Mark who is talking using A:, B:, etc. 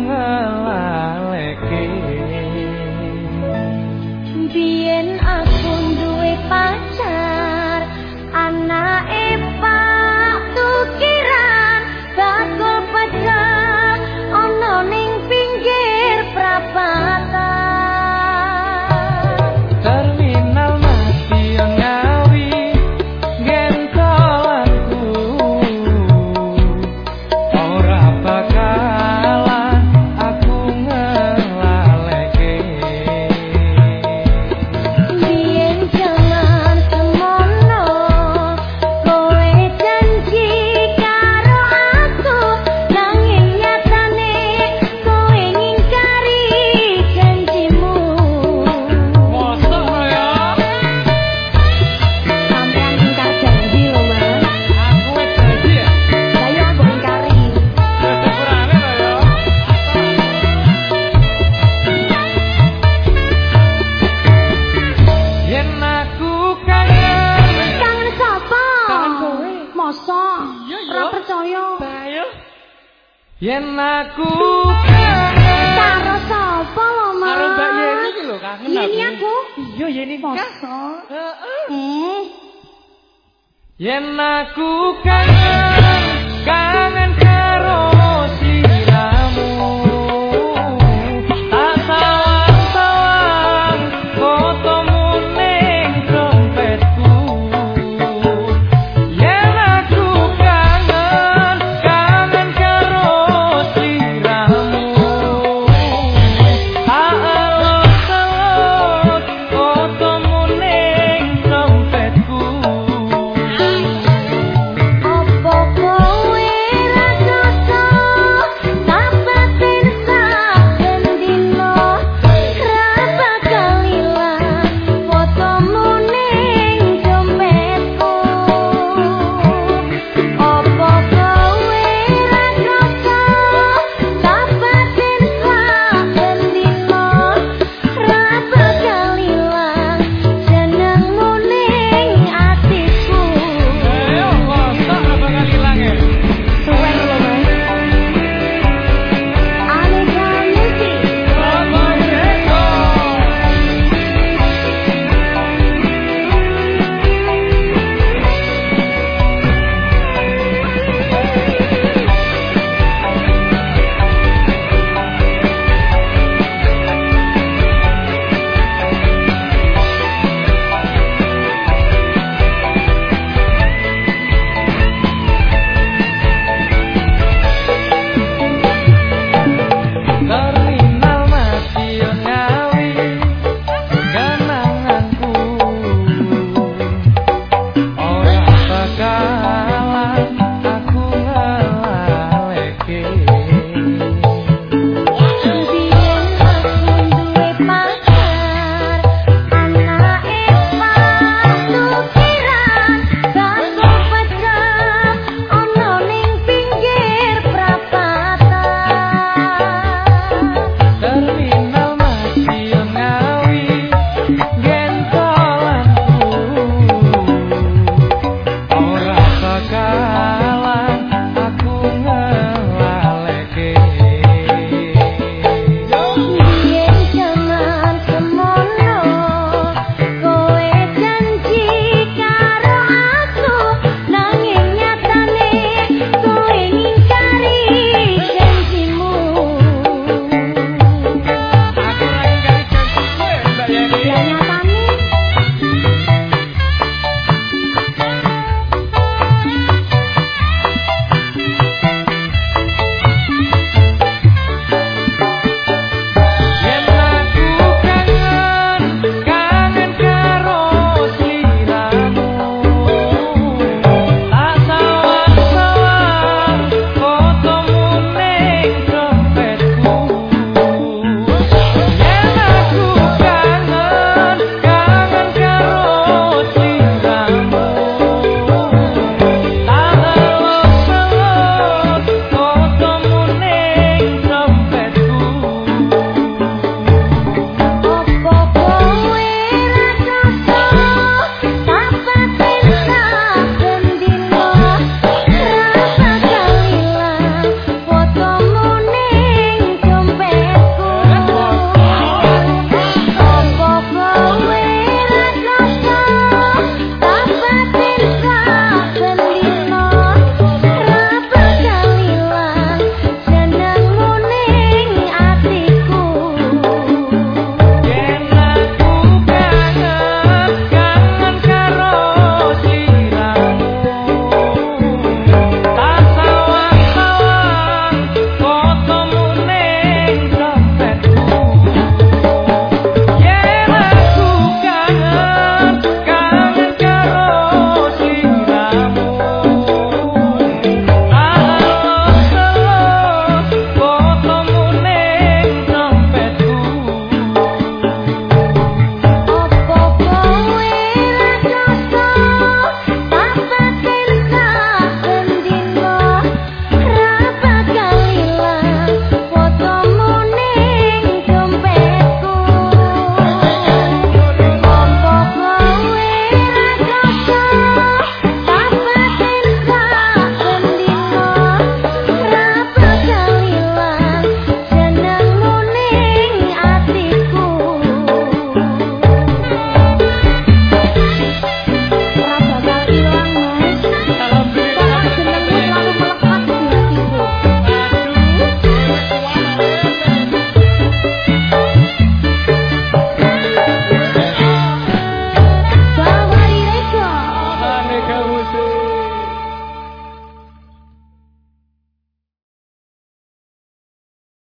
A: فيها Yen aku kangen
B: karo sapa, Mama?
A: Karo Mbak Yeni iki lho, kangen aku.
B: Yeni aku?
A: Iya, Yeni
B: Mosa.
A: Heeh.
B: Hmm.
A: Yen aku kangen karo